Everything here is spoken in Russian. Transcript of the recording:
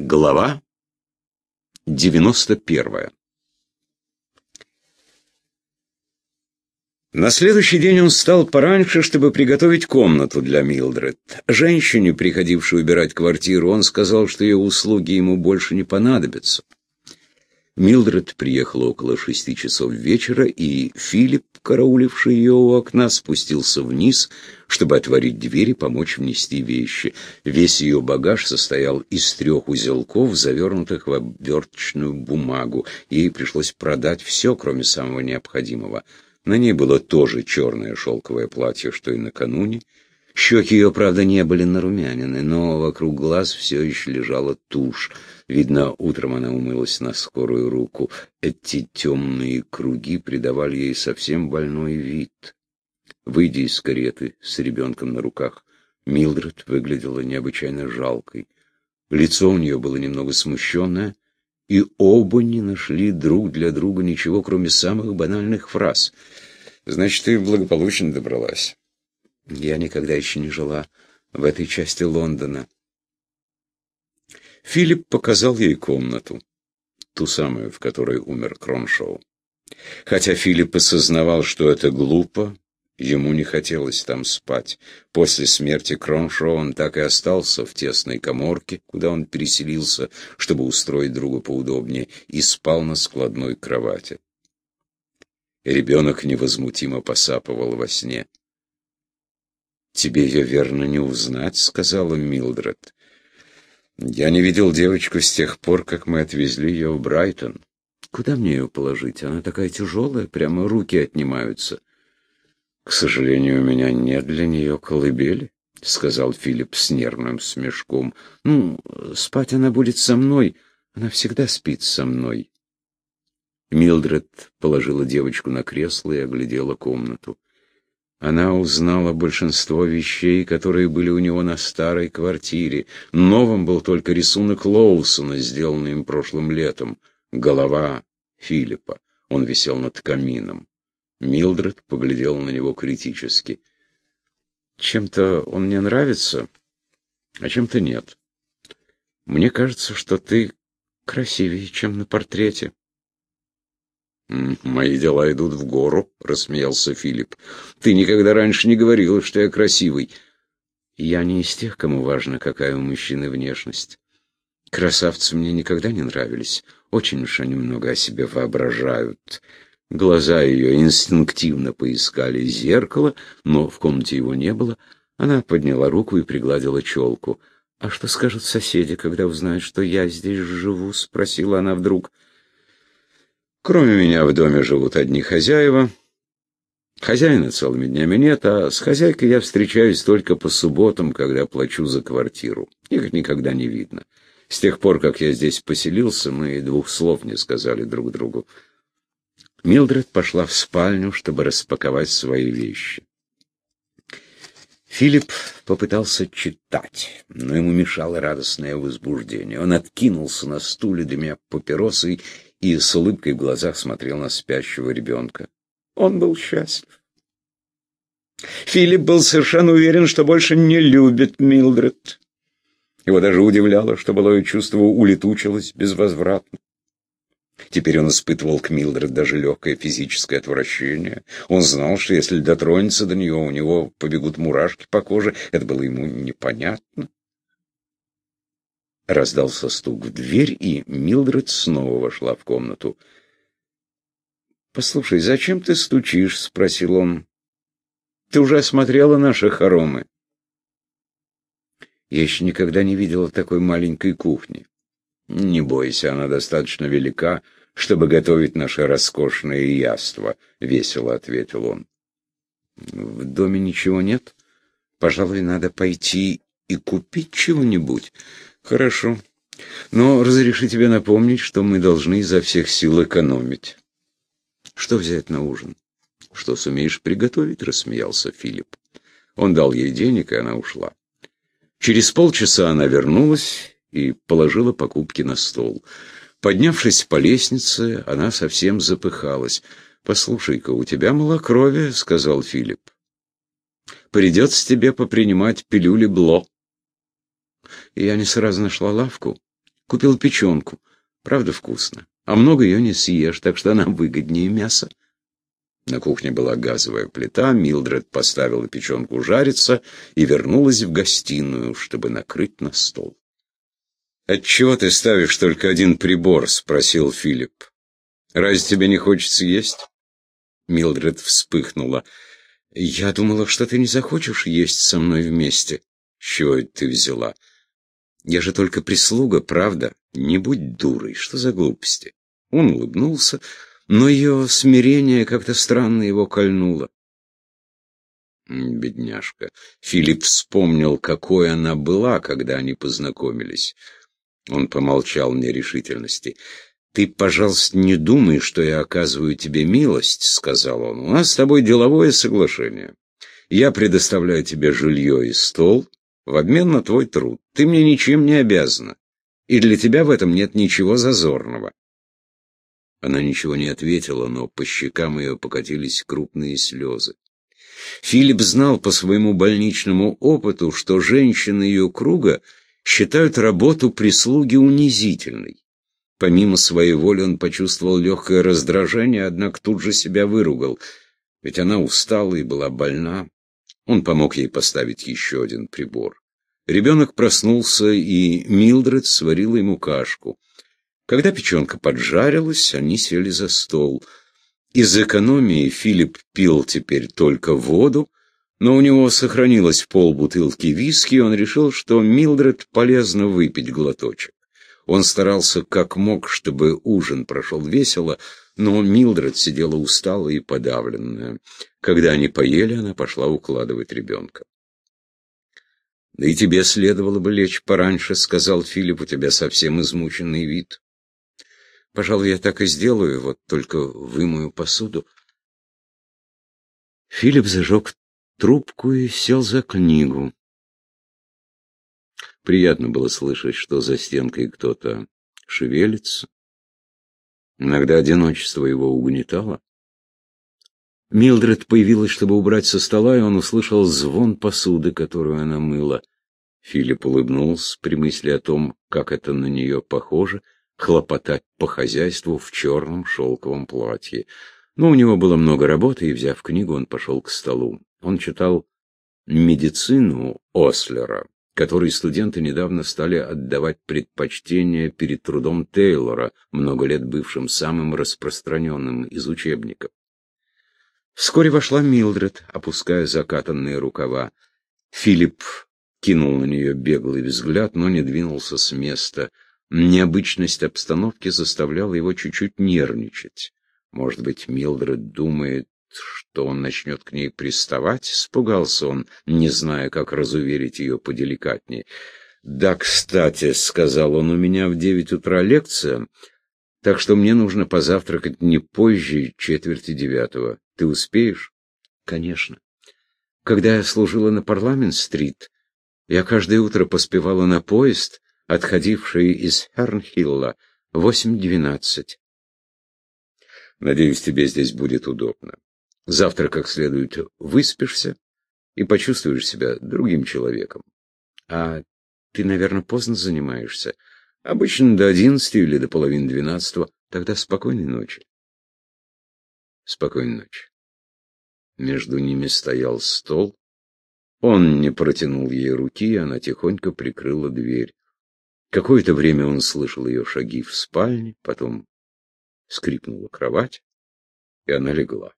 Глава 91 На следующий день он встал пораньше, чтобы приготовить комнату для Милдред. Женщине, приходившей убирать квартиру, он сказал, что ее услуги ему больше не понадобятся. Милдред приехала около шести часов вечера, и Филипп, карауливший ее у окна, спустился вниз, чтобы отворить дверь и помочь внести вещи. Весь ее багаж состоял из трех узелков, завернутых в оберточную бумагу. Ей пришлось продать все, кроме самого необходимого. На ней было тоже черное шелковое платье, что и накануне. Щеки ее, правда, не были нарумянины, но вокруг глаз все еще лежала тушь. Видно, утром она умылась на скорую руку. Эти темные круги придавали ей совсем больной вид. Выйдя из кареты с ребенком на руках, Милдред выглядела необычайно жалкой. Лицо у нее было немного смущенное, и оба не нашли друг для друга ничего, кроме самых банальных фраз. «Значит, ты благополучно добралась». «Я никогда еще не жила в этой части Лондона». Филипп показал ей комнату, ту самую, в которой умер Кроншоу. Хотя Филипп осознавал, что это глупо, ему не хотелось там спать. После смерти Кроншоу он так и остался в тесной коморке, куда он переселился, чтобы устроить другу поудобнее, и спал на складной кровати. Ребенок невозмутимо посапывал во сне. «Тебе ее верно не узнать», — сказала Милдред. Я не видел девочку с тех пор, как мы отвезли ее в Брайтон. Куда мне ее положить? Она такая тяжелая, прямо руки отнимаются. К сожалению, у меня нет для нее колыбели, — сказал Филипп с нервным смешком. Ну, спать она будет со мной. Она всегда спит со мной. Милдред положила девочку на кресло и оглядела комнату. Она узнала большинство вещей, которые были у него на старой квартире. Новым был только рисунок Лоусона, сделанный им прошлым летом. Голова Филиппа. Он висел над камином. Милдред поглядел на него критически. «Чем-то он мне нравится, а чем-то нет. Мне кажется, что ты красивее, чем на портрете». «Мои дела идут в гору», — рассмеялся Филипп. «Ты никогда раньше не говорила, что я красивый». «Я не из тех, кому важно, какая у мужчины внешность. Красавцы мне никогда не нравились. Очень уж они много о себе воображают». Глаза ее инстинктивно поискали зеркало, но в комнате его не было. Она подняла руку и пригладила челку. «А что скажут соседи, когда узнают, что я здесь живу?» — спросила она вдруг. — Кроме меня в доме живут одни хозяева. Хозяина целыми днями нет, а с хозяйкой я встречаюсь только по субботам, когда плачу за квартиру. Их никогда не видно. С тех пор, как я здесь поселился, мы и двух слов не сказали друг другу. Милдред пошла в спальню, чтобы распаковать свои вещи. Филипп попытался читать, но ему мешало радостное возбуждение. Он откинулся на стуле, дымя папиросой, и с улыбкой в глазах смотрел на спящего ребенка. Он был счастлив. Филипп был совершенно уверен, что больше не любит Милдред. Его даже удивляло, что былое чувство улетучилось безвозвратно. Теперь он испытывал к Милдред даже легкое физическое отвращение. Он знал, что если дотронется до нее, у него побегут мурашки по коже. Это было ему непонятно. Раздался стук в дверь, и Милдред снова вошла в комнату. «Послушай, зачем ты стучишь?» — спросил он. «Ты уже осмотрела наши хоромы?» Я еще никогда не видела такой маленькой кухни. Не бойся, она достаточно велика, чтобы готовить наши роскошные яства, — весело ответил он. В доме ничего нет? Пожалуй, надо пойти и купить чего-нибудь. Хорошо. Но разреши тебе напомнить, что мы должны изо всех сил экономить. Что взять на ужин? Что сумеешь приготовить? Рассмеялся Филипп. Он дал ей денег, и она ушла. Через полчаса она вернулась и положила покупки на стол. Поднявшись по лестнице, она совсем запыхалась. «Послушай-ка, у тебя малокровие», — сказал Филипп. «Придется тебе попринимать пилюли Бло». Я не сразу нашла лавку. купил печенку. Правда вкусно. А много ее не съешь, так что она выгоднее мяса. На кухне была газовая плита, Милдред поставила печенку жариться и вернулась в гостиную, чтобы накрыть на стол. «Отчего ты ставишь только один прибор?» — спросил Филипп. «Разве тебе не хочется есть?» Милдред вспыхнула. «Я думала, что ты не захочешь есть со мной вместе». «С чего это ты взяла?» «Я же только прислуга, правда? Не будь дурой, что за глупости?» Он улыбнулся, но ее смирение как-то странно его кольнуло. Бедняжка. Филипп вспомнил, какой она была, когда они познакомились. Он помолчал в нерешительности. «Ты, пожалуйста, не думай, что я оказываю тебе милость», — сказал он. «У нас с тобой деловое соглашение. Я предоставляю тебе жилье и стол в обмен на твой труд. Ты мне ничем не обязана, и для тебя в этом нет ничего зазорного». Она ничего не ответила, но по щекам ее покатились крупные слезы. Филипп знал по своему больничному опыту, что женщины ее круга считают работу прислуги унизительной. Помимо своей воли он почувствовал легкое раздражение, однако тут же себя выругал. Ведь она устала и была больна. Он помог ей поставить еще один прибор. Ребенок проснулся, и Милдред сварила ему кашку. Когда печенка поджарилась, они сели за стол. Из экономии Филипп пил теперь только воду, но у него сохранилось полбутылки виски, и он решил, что Милдред полезно выпить глоточек. Он старался как мог, чтобы ужин прошел весело, но Милдред сидела усталая и подавленная. Когда они поели, она пошла укладывать ребенка. «Да и тебе следовало бы лечь пораньше», — сказал Филипп, — «у тебя совсем измученный вид». «Пожалуй, я так и сделаю, вот только вымою посуду». Филипп зажег трубку и сел за книгу. Приятно было слышать, что за стенкой кто-то шевелится. Иногда одиночество его угнетало. Милдред появилась, чтобы убрать со стола, и он услышал звон посуды, которую она мыла. Филипп улыбнулся при мысли о том, как это на нее похоже — хлопотать по хозяйству в черном шелковом платье. Но у него было много работы, и, взяв книгу, он пошел к столу. Он читал «Медицину» Ослера, который студенты недавно стали отдавать предпочтение перед трудом Тейлора, много лет бывшим самым распространенным из учебников. Вскоре вошла Милдред, опуская закатанные рукава. Филипп кинул на нее беглый взгляд, но не двинулся с места. Необычность обстановки заставляла его чуть-чуть нервничать. Может быть, Милдред думает, что он начнет к ней приставать, испугался он, не зная, как разуверить ее поделикатнее. «Да, кстати», — сказал он, — «у меня в девять утра лекция, так что мне нужно позавтракать не позже четверти девятого. Ты успеешь?» «Конечно. Когда я служила на Парламент-стрит, я каждое утро поспевала на поезд, отходивший из Хернхилла, восемь двенадцать. Надеюсь, тебе здесь будет удобно. Завтра как следует выспишься и почувствуешь себя другим человеком. А ты, наверное, поздно занимаешься. Обычно до одиннадцати или до половины двенадцатого. Тогда спокойной ночи. Спокойной ночи. Между ними стоял стол. Он не протянул ей руки, она тихонько прикрыла дверь. Какое-то время он слышал ее шаги в спальне, потом скрипнула кровать, и она легла.